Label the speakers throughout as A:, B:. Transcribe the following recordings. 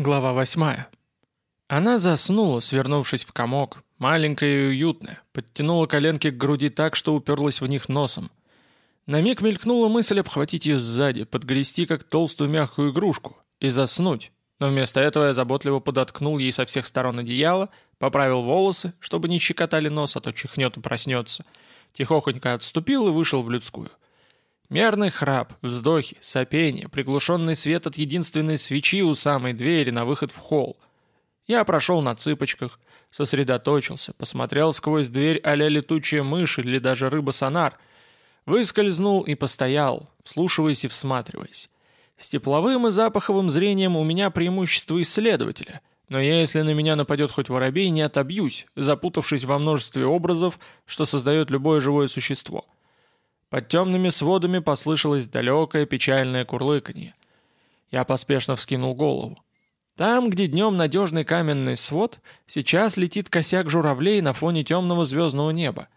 A: Глава восьмая. Она заснула, свернувшись в комок, маленькая и уютная, подтянула коленки к груди так, что уперлась в них носом. На миг мелькнула мысль обхватить ее сзади, подгрести как толстую мягкую игрушку и заснуть, но вместо этого я заботливо подоткнул ей со всех сторон одеяло, поправил волосы, чтобы не щекотали нос, а то чихнет и проснется, тихохонько отступил и вышел в людскую. Мерный храп, вздохи, сопение, приглушенный свет от единственной свечи у самой двери на выход в холл. Я прошел на цыпочках, сосредоточился, посмотрел сквозь дверь а-ля летучая мышь или даже рыба-сонар, выскользнул и постоял, вслушиваясь и всматриваясь. С тепловым и запаховым зрением у меня преимущество исследователя, но я, если на меня нападет хоть воробей, не отобьюсь, запутавшись во множестве образов, что создает любое живое существо — под темными сводами послышалось далекое печальное курлыканье. Я поспешно вскинул голову. Там, где днем надежный каменный свод, сейчас летит косяк журавлей на фоне темного звездного неба.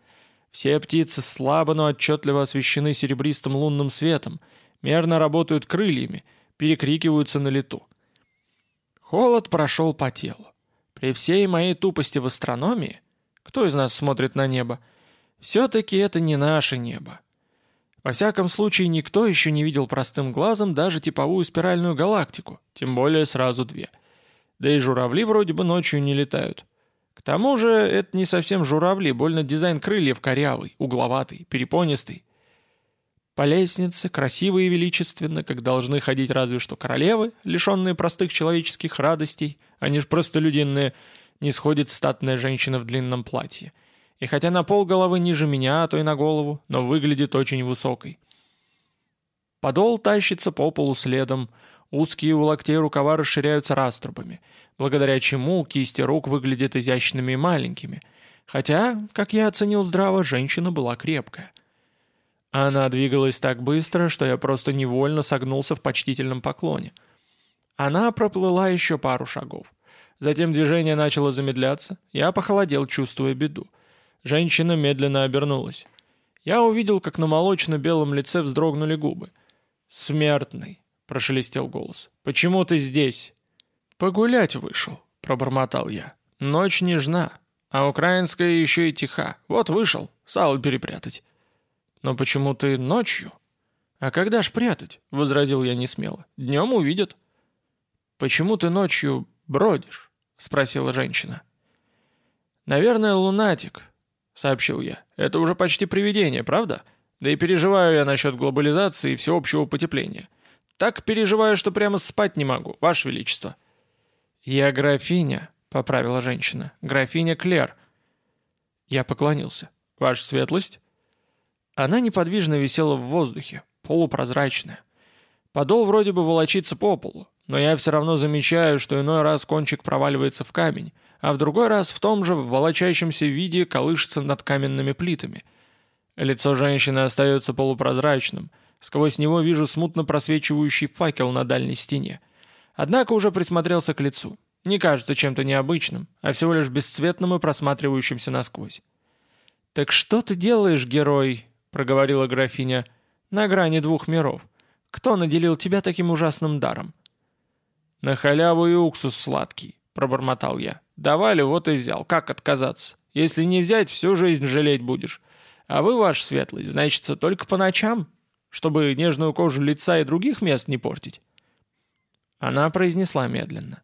A: Все птицы слабо, но отчетливо освещены серебристым лунным светом, мерно работают крыльями, перекрикиваются на лету. Холод прошел по телу. При всей моей тупости в астрономии, кто из нас смотрит на небо, все-таки это не наше небо. Во всяком случае, никто еще не видел простым глазом даже типовую спиральную галактику, тем более сразу две. Да и журавли вроде бы ночью не летают. К тому же, это не совсем журавли, больно дизайн крыльев корявый, угловатый, перепонистый. По лестнице, красиво и величественно, как должны ходить разве что королевы, лишенные простых человеческих радостей, они ж простолюдинные, не сходит статная женщина в длинном платье — и хотя на пол головы ниже меня, а то и на голову, но выглядит очень высокой. Подол тащится по полу следом, узкие у локтей рукава расширяются раструбами, благодаря чему кисти рук выглядят изящными и маленькими, хотя, как я оценил здраво, женщина была крепкая. Она двигалась так быстро, что я просто невольно согнулся в почтительном поклоне. Она проплыла еще пару шагов. Затем движение начало замедляться, я похолодел, чувствуя беду. Женщина медленно обернулась. Я увидел, как на молочно-белом лице вздрогнули губы. «Смертный», — прошелестел голос. «Почему ты здесь?» «Погулять вышел», — пробормотал я. «Ночь нежна, а украинская еще и тиха. Вот вышел, сало перепрятать». «Но почему ты ночью?» «А когда ж прятать?» — возразил я несмело. «Днем увидят». «Почему ты ночью бродишь?» — спросила женщина. «Наверное, лунатик», — сообщил я. «Это уже почти привидение, правда? Да и переживаю я насчет глобализации и всеобщего потепления. Так переживаю, что прямо спать не могу, Ваше Величество». «Я графиня», — поправила женщина. «Графиня Клер». Я поклонился. «Ваша светлость?» Она неподвижно висела в воздухе, полупрозрачная. Подол вроде бы волочится по полу, но я все равно замечаю, что иной раз кончик проваливается в камень, а в другой раз в том же волочащемся виде колышется над каменными плитами. Лицо женщины остается полупрозрачным, сквозь него вижу смутно просвечивающий факел на дальней стене. Однако уже присмотрелся к лицу. Не кажется чем-то необычным, а всего лишь бесцветным и просматривающимся насквозь. «Так что ты делаешь, герой?» — проговорила графиня. «На грани двух миров. Кто наделил тебя таким ужасным даром?» «На халяву и уксус сладкий», — пробормотал я. Давали, вот и взял. Как отказаться? Если не взять, всю жизнь жалеть будешь. А вы, ваш светлый, значится, только по ночам, чтобы нежную кожу лица и других мест не портить?» Она произнесла медленно.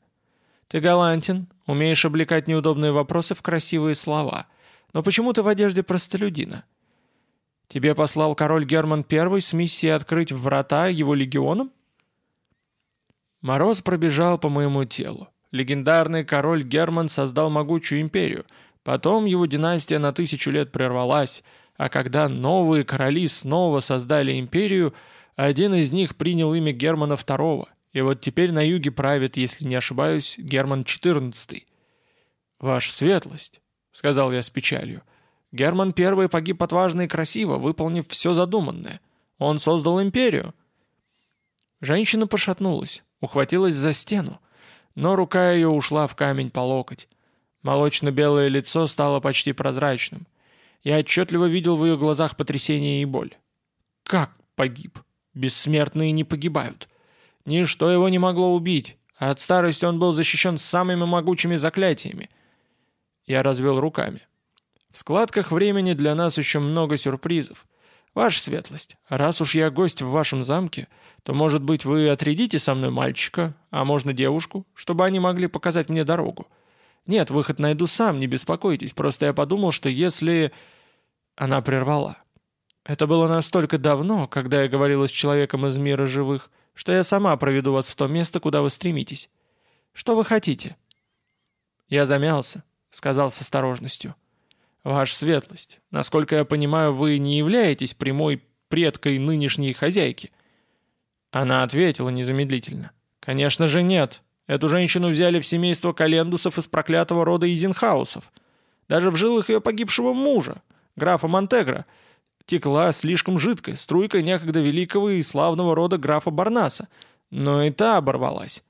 A: «Ты галантен, умеешь облекать неудобные вопросы в красивые слова. Но почему ты в одежде простолюдина? Тебе послал король Герман I с миссией открыть врата его легионам?» Мороз пробежал по моему телу. Легендарный король Герман создал могучую империю. Потом его династия на тысячу лет прервалась, а когда новые короли снова создали империю, один из них принял имя Германа II, и вот теперь на юге правит, если не ошибаюсь, Герман XIV. «Ваша светлость», — сказал я с печалью, — «Герман I погиб отважно и красиво, выполнив все задуманное. Он создал империю». Женщина пошатнулась, ухватилась за стену, но рука ее ушла в камень по локоть. Молочно-белое лицо стало почти прозрачным. Я отчетливо видел в ее глазах потрясение и боль. Как погиб? Бессмертные не погибают. Ничто его не могло убить. а от старости он был защищен самыми могучими заклятиями. Я развел руками. В складках времени для нас еще много сюрпризов. Ваша светлость, раз уж я гость в вашем замке, то, может быть, вы отрядите со мной мальчика, а можно девушку, чтобы они могли показать мне дорогу. Нет, выход найду сам, не беспокойтесь, просто я подумал, что если...» Она прервала. «Это было настолько давно, когда я говорила с человеком из мира живых, что я сама проведу вас в то место, куда вы стремитесь. Что вы хотите?» Я замялся, сказал с осторожностью. «Ваша светлость, насколько я понимаю, вы не являетесь прямой предкой нынешней хозяйки?» Она ответила незамедлительно. «Конечно же нет. Эту женщину взяли в семейство Календусов из проклятого рода Изенхаусов. Даже в жилах ее погибшего мужа, графа Монтегра, текла слишком жидкая струйка некогда великого и славного рода графа Барнаса, но и та оборвалась.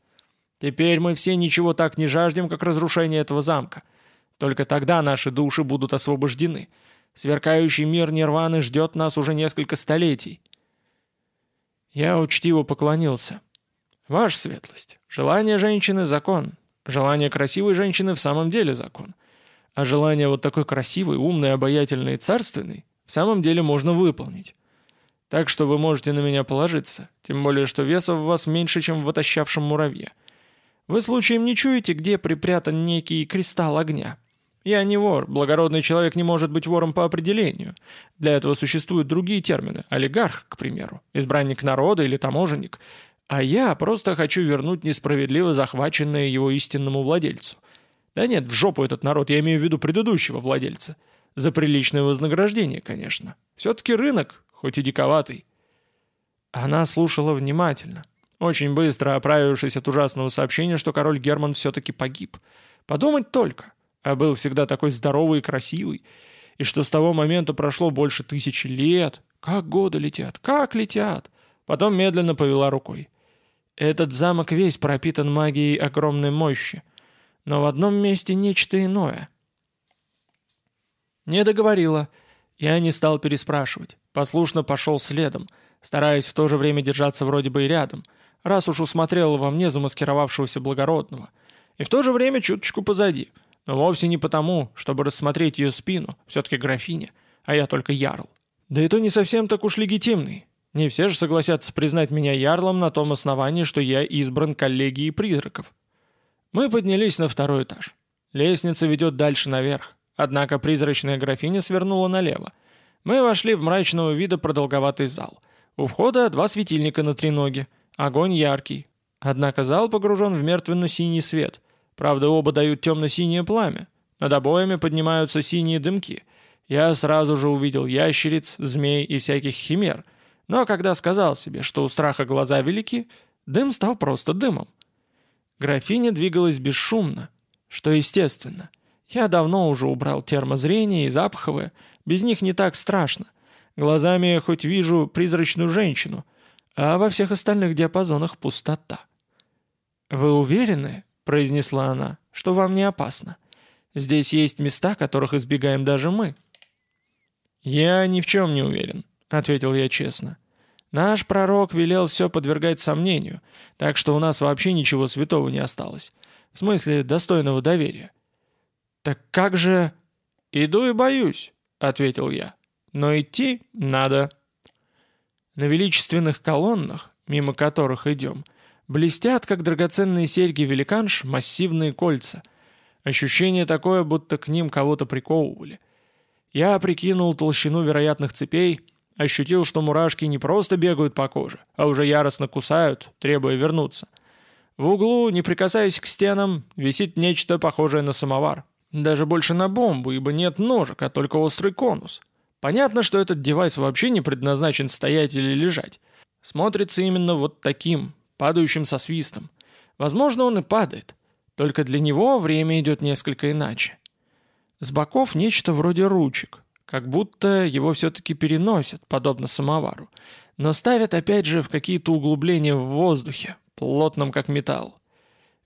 A: Теперь мы все ничего так не жаждем, как разрушение этого замка. Только тогда наши души будут освобождены. Сверкающий мир Нирваны ждет нас уже несколько столетий. Я учтиво поклонился. «Ваша светлость, желание женщины — закон. Желание красивой женщины в самом деле закон. А желание вот такой красивой, умной, обаятельной и царственной в самом деле можно выполнить. Так что вы можете на меня положиться, тем более что веса в вас меньше, чем в отощавшем муравье. Вы случаем не чуете, где припрятан некий кристалл огня?» Я не вор, благородный человек не может быть вором по определению. Для этого существуют другие термины. Олигарх, к примеру, избранник народа или таможенник. А я просто хочу вернуть несправедливо захваченное его истинному владельцу. Да нет, в жопу этот народ, я имею в виду предыдущего владельца. За приличное вознаграждение, конечно. Все-таки рынок, хоть и диковатый. Она слушала внимательно, очень быстро оправившись от ужасного сообщения, что король Герман все-таки погиб. Подумать только а был всегда такой здоровый и красивый, и что с того момента прошло больше тысячи лет. Как годы летят, как летят. Потом медленно повела рукой. Этот замок весь пропитан магией огромной мощи, но в одном месте нечто иное. Не договорила. Я не стал переспрашивать. Послушно пошел следом, стараясь в то же время держаться вроде бы и рядом, раз уж усмотрела во мне замаскировавшегося благородного. И в то же время чуточку позади — но вовсе не потому, чтобы рассмотреть ее спину, все-таки графиня, а я только ярл. Да и то не совсем так уж легитимный. Не все же согласятся признать меня ярлом на том основании, что я избран коллегией призраков. Мы поднялись на второй этаж. Лестница ведет дальше наверх, однако призрачная графиня свернула налево. Мы вошли в мрачного вида продолговатый зал. У входа два светильника на треноге, огонь яркий. Однако зал погружен в мертвенно-синий свет — Правда, оба дают темно-синее пламя. Над обоями поднимаются синие дымки. Я сразу же увидел ящериц, змей и всяких химер. Но когда сказал себе, что у страха глаза велики, дым стал просто дымом. Графиня двигалась бесшумно, что естественно. Я давно уже убрал термозрение и запаховое, без них не так страшно. Глазами я хоть вижу призрачную женщину, а во всех остальных диапазонах пустота. «Вы уверены?» Произнесла она, — «что вам не опасно. Здесь есть места, которых избегаем даже мы». «Я ни в чем не уверен», — ответил я честно. «Наш пророк велел все подвергать сомнению, так что у нас вообще ничего святого не осталось. В смысле, достойного доверия». «Так как же...» «Иду и боюсь», — ответил я. «Но идти надо». На величественных колоннах, мимо которых идем, — Блестят, как драгоценные серьги великанш, массивные кольца. Ощущение такое, будто к ним кого-то приковывали. Я прикинул толщину вероятных цепей, ощутил, что мурашки не просто бегают по коже, а уже яростно кусают, требуя вернуться. В углу, не прикасаясь к стенам, висит нечто похожее на самовар. Даже больше на бомбу, ибо нет ножек, а только острый конус. Понятно, что этот девайс вообще не предназначен стоять или лежать. Смотрится именно вот таким, падающим со свистом. Возможно, он и падает, только для него время идет несколько иначе. С боков нечто вроде ручек, как будто его все-таки переносят, подобно самовару, но ставят опять же в какие-то углубления в воздухе, плотном как металл.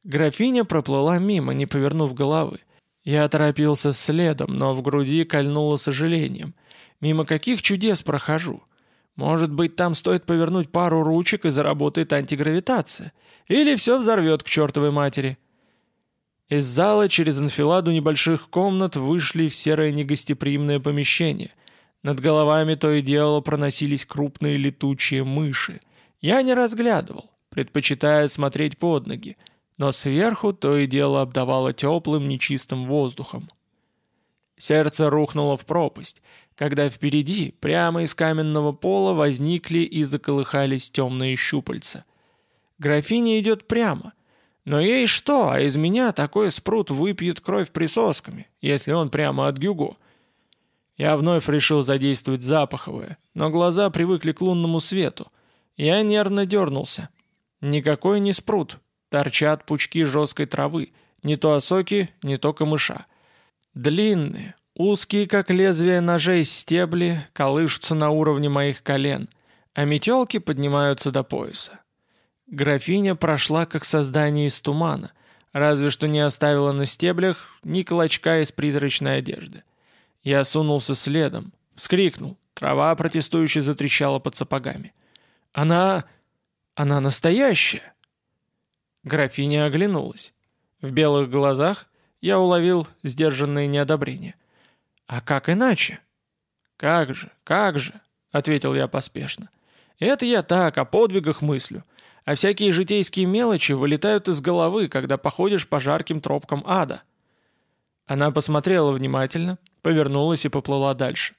A: Графиня проплыла мимо, не повернув головы. Я торопился следом, но в груди кольнуло сожалением. Мимо каких чудес прохожу? Может быть, там стоит повернуть пару ручек и заработает антигравитация. Или все взорвет к чертовой матери. Из зала через анфиладу небольших комнат вышли в серое негостеприимное помещение. Над головами то и дело проносились крупные летучие мыши. Я не разглядывал, предпочитая смотреть под ноги, но сверху то и дело обдавало теплым нечистым воздухом. Сердце рухнуло в пропасть, когда впереди, прямо из каменного пола, возникли и заколыхались темные щупальца. Графиня идет прямо. Но ей что, а из меня такой спрут выпьет кровь присосками, если он прямо от Гюго. Я вновь решил задействовать запаховое, но глаза привыкли к лунному свету. Я нервно дернулся. Никакой не спрут. Торчат пучки жесткой травы. Не то осоки, не то камыша. Длинные, узкие, как лезвие ножей стебли, колышутся на уровне моих колен, а метелки поднимаются до пояса. Графиня прошла как создание из тумана, разве что не оставила на стеблях ни клочка из призрачной одежды. Я сунулся следом, вскрикнул, трава протестующе затрещала под сапогами. «Она... она настоящая!» Графиня оглянулась. В белых глазах я уловил сдержанное неодобрение. «А как иначе?» «Как же, как же», — ответил я поспешно. «Это я так, о подвигах мыслю, а всякие житейские мелочи вылетают из головы, когда походишь по жарким тропкам ада». Она посмотрела внимательно, повернулась и поплыла дальше.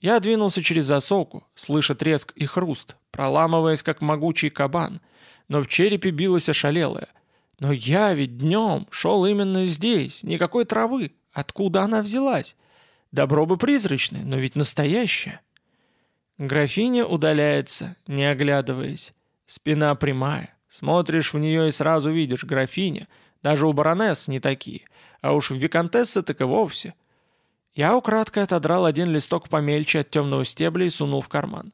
A: Я двинулся через засоку, слыша треск и хруст, проламываясь, как могучий кабан, но в черепе билось ошалелое — но я ведь днем шел именно здесь, никакой травы. Откуда она взялась? Добро бы призрачное, но ведь настоящее. Графиня удаляется, не оглядываясь. Спина прямая. Смотришь в нее и сразу видишь графиня. Даже у баронесс не такие. А уж в виконтессы так и вовсе. Я украдкой отодрал один листок помельче от темного стебля и сунул в карман.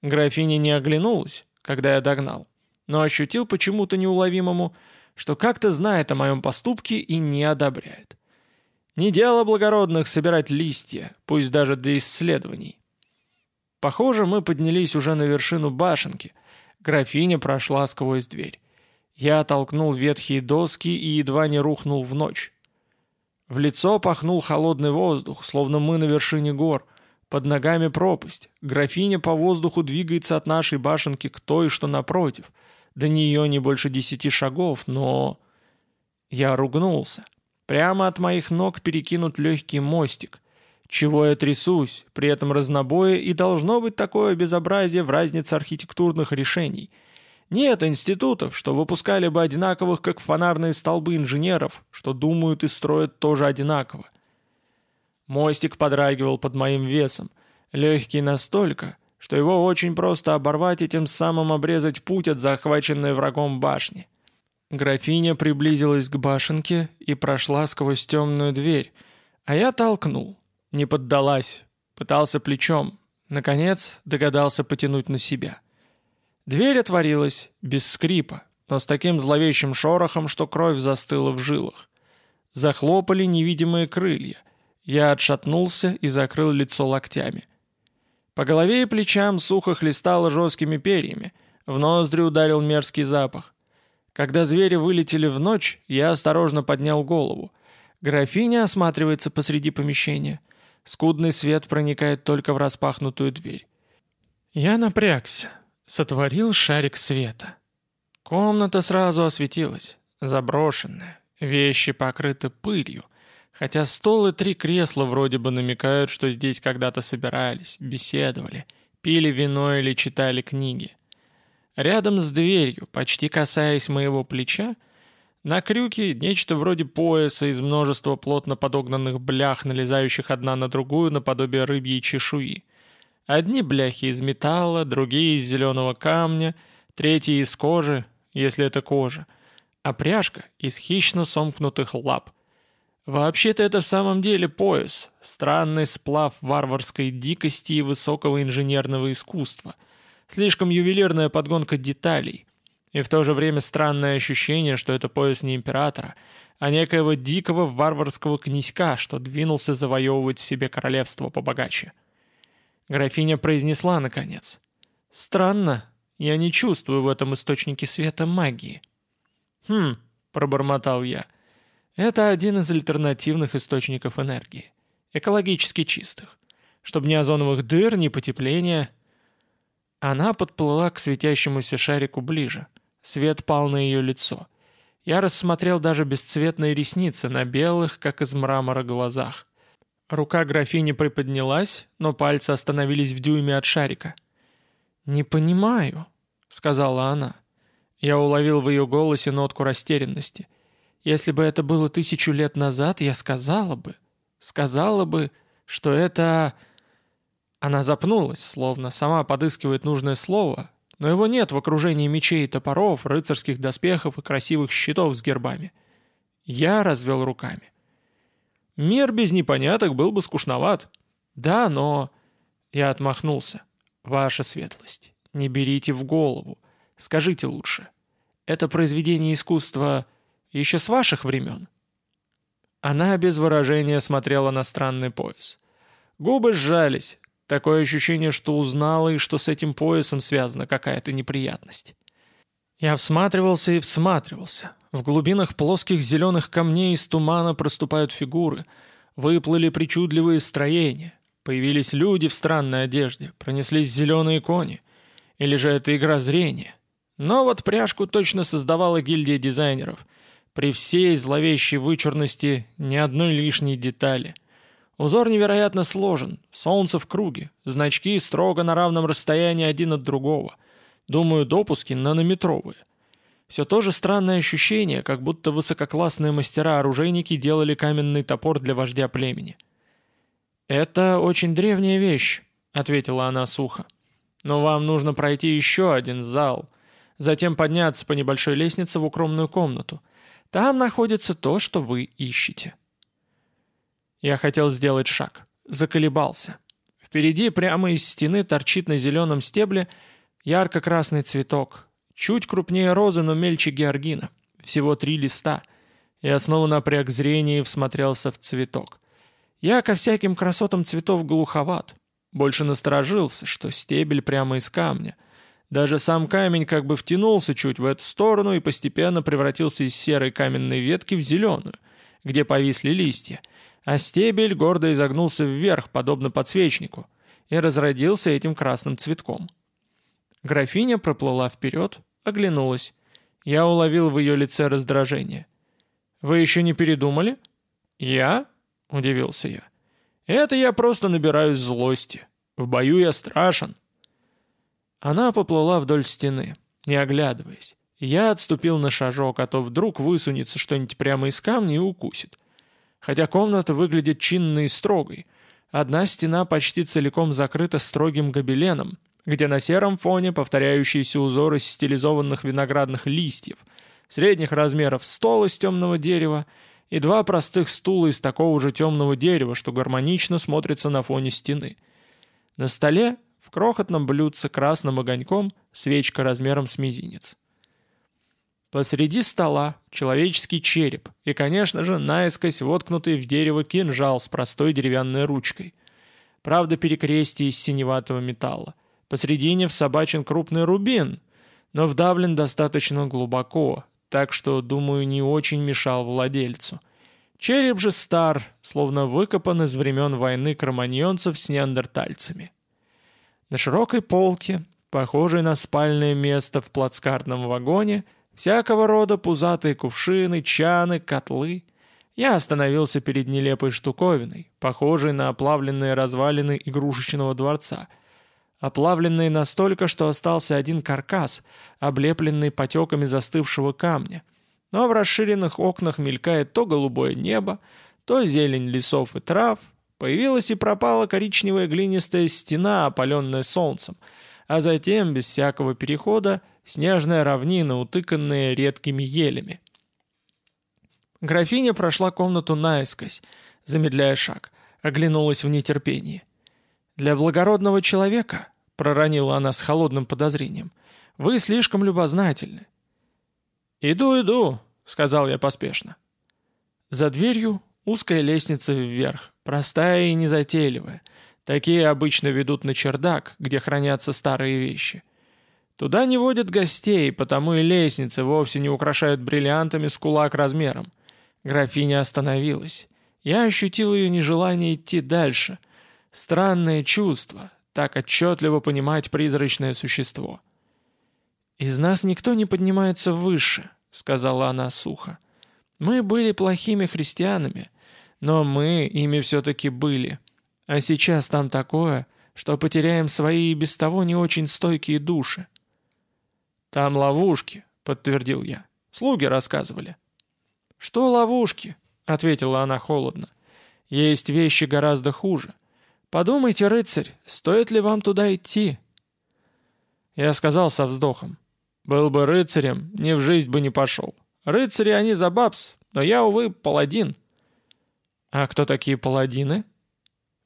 A: Графиня не оглянулась, когда я догнал, но ощутил почему-то неуловимому, что как-то знает о моем поступке и не одобряет. Не дело благородных собирать листья, пусть даже для исследований. Похоже, мы поднялись уже на вершину башенки. Графиня прошла сквозь дверь. Я оттолкнул ветхие доски и едва не рухнул в ночь. В лицо пахнул холодный воздух, словно мы на вершине гор. Под ногами пропасть. Графиня по воздуху двигается от нашей башенки к той, что напротив — до нее не больше десяти шагов, но... Я ругнулся. Прямо от моих ног перекинут легкий мостик. Чего я трясусь, при этом разнобое, и должно быть такое безобразие в разнице архитектурных решений. Нет институтов, что выпускали бы одинаковых, как фонарные столбы инженеров, что думают и строят тоже одинаково. Мостик подрагивал под моим весом, легкий настолько, что его очень просто оборвать и тем самым обрезать путь от захваченной врагом башни. Графиня приблизилась к башенке и прошла сквозь темную дверь, а я толкнул. Не поддалась, пытался плечом, наконец догадался потянуть на себя. Дверь отворилась, без скрипа, но с таким зловещим шорохом, что кровь застыла в жилах. Захлопали невидимые крылья. Я отшатнулся и закрыл лицо локтями. По голове и плечам сухо хлестало жесткими перьями, в ноздри ударил мерзкий запах. Когда звери вылетели в ночь, я осторожно поднял голову. Графиня осматривается посреди помещения. Скудный свет проникает только в распахнутую дверь. Я напрягся, сотворил шарик света. Комната сразу осветилась, заброшенная, вещи покрыты пылью — Хотя стол и три кресла вроде бы намекают, что здесь когда-то собирались, беседовали, пили вино или читали книги. Рядом с дверью, почти касаясь моего плеча, на крюке нечто вроде пояса из множества плотно подогнанных блях, налезающих одна на другую наподобие рыбьей чешуи. Одни бляхи из металла, другие из зеленого камня, третьи из кожи, если это кожа, а пряжка из хищно сомкнутых лап — Вообще-то это в самом деле пояс, странный сплав варварской дикости и высокого инженерного искусства, слишком ювелирная подгонка деталей, и в то же время странное ощущение, что это пояс не императора, а некоего дикого варварского князька, что двинулся завоевывать себе королевство побогаче. Графиня произнесла наконец. Странно, я не чувствую в этом источнике света магии. Хм, пробормотал я. Это один из альтернативных источников энергии. Экологически чистых. Чтобы ни озоновых дыр, ни потепления. Она подплыла к светящемуся шарику ближе. Свет пал на ее лицо. Я рассмотрел даже бесцветные ресницы на белых, как из мрамора, глазах. Рука графини приподнялась, но пальцы остановились в дюйме от шарика. «Не понимаю», — сказала она. Я уловил в ее голосе нотку растерянности. «Если бы это было тысячу лет назад, я сказала бы, сказала бы, что это...» Она запнулась, словно сама подыскивает нужное слово, но его нет в окружении мечей и топоров, рыцарских доспехов и красивых щитов с гербами. Я развел руками. Мир без непоняток был бы скучноват. Да, но... Я отмахнулся. Ваша светлость, не берите в голову. Скажите лучше. Это произведение искусства еще с ваших времен? Она без выражения смотрела на странный пояс. Губы сжались, Такое ощущение, что узнала и что с этим поясом связана какая-то неприятность. Я всматривался и всматривался. В глубинах плоских зеленых камней из тумана проступают фигуры. Выплыли причудливые строения. Появились люди в странной одежде. Пронеслись зеленые кони. Или же это игра зрения? Но вот пряжку точно создавала гильдия дизайнеров. При всей зловещей вычурности ни одной лишней детали — Узор невероятно сложен, солнце в круге, значки строго на равном расстоянии один от другого. Думаю, допуски нанометровые. Все то же странное ощущение, как будто высококлассные мастера-оружейники делали каменный топор для вождя племени. «Это очень древняя вещь», — ответила она сухо. «Но вам нужно пройти еще один зал, затем подняться по небольшой лестнице в укромную комнату. Там находится то, что вы ищете». Я хотел сделать шаг. Заколебался. Впереди прямо из стены торчит на зеленом стебле ярко-красный цветок. Чуть крупнее розы, но мельче георгина. Всего три листа. Я снова напряг зрение и всмотрелся в цветок. Я ко всяким красотам цветов глуховат. Больше насторожился, что стебель прямо из камня. Даже сам камень как бы втянулся чуть в эту сторону и постепенно превратился из серой каменной ветки в зеленую, где повисли листья — а стебель гордо изогнулся вверх, подобно подсвечнику, и разродился этим красным цветком. Графиня проплыла вперед, оглянулась. Я уловил в ее лице раздражение. «Вы еще не передумали?» «Я?» — удивился я. «Это я просто набираюсь злости. В бою я страшен». Она поплыла вдоль стены, не оглядываясь. Я отступил на шажок, а то вдруг высунется что-нибудь прямо из камня и укусит хотя комната выглядит чинной и строгой. Одна стена почти целиком закрыта строгим гобеленом, где на сером фоне повторяющиеся узоры стилизованных виноградных листьев, средних размеров стол из темного дерева и два простых стула из такого же темного дерева, что гармонично смотрится на фоне стены. На столе в крохотном блюдце красным огоньком свечка размером с мизинец. Посреди стола человеческий череп и, конечно же, наискось воткнутый в дерево кинжал с простой деревянной ручкой. Правда, перекрестие из синеватого металла. Посредине всобачен крупный рубин, но вдавлен достаточно глубоко, так что, думаю, не очень мешал владельцу. Череп же стар, словно выкопан из времен войны кроманьонцев с неандертальцами. На широкой полке, похожей на спальное место в плацкартном вагоне, Всякого рода пузатые кувшины, чаны, котлы. Я остановился перед нелепой штуковиной, похожей на оплавленные развалины игрушечного дворца. Оплавленные настолько, что остался один каркас, облепленный потеками застывшего камня. Но в расширенных окнах мелькает то голубое небо, то зелень лесов и трав. Появилась и пропала коричневая глинистая стена, опаленная солнцем, а затем, без всякого перехода, снежная равнина, утыканная редкими елями. Графиня прошла комнату наискось, замедляя шаг, оглянулась в нетерпении. «Для благородного человека», — проронила она с холодным подозрением, — «вы слишком любознательны». «Иду, иду», — сказал я поспешно. За дверью узкая лестница вверх, простая и незатейливая. Такие обычно ведут на чердак, где хранятся старые вещи. Туда не водят гостей, потому и лестницы вовсе не украшают бриллиантами с кулак размером. Графиня остановилась. Я ощутил ее нежелание идти дальше. Странное чувство, так отчетливо понимать призрачное существо. «Из нас никто не поднимается выше», — сказала она сухо. «Мы были плохими христианами, но мы ими все-таки были. А сейчас там такое, что потеряем свои и без того не очень стойкие души». «Там ловушки», — подтвердил я. «Слуги рассказывали». «Что ловушки?» — ответила она холодно. «Есть вещи гораздо хуже. Подумайте, рыцарь, стоит ли вам туда идти?» Я сказал со вздохом. «Был бы рыцарем, ни в жизнь бы не пошел. Рыцари они за бабс, но я, увы, паладин». «А кто такие паладины?»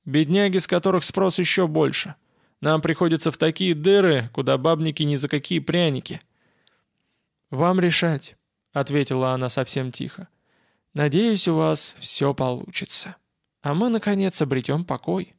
A: «Бедняги, с которых спрос еще больше. Нам приходится в такие дыры, куда бабники ни за какие пряники». «Вам решать», — ответила она совсем тихо. «Надеюсь, у вас все получится. А мы, наконец, обретем покой».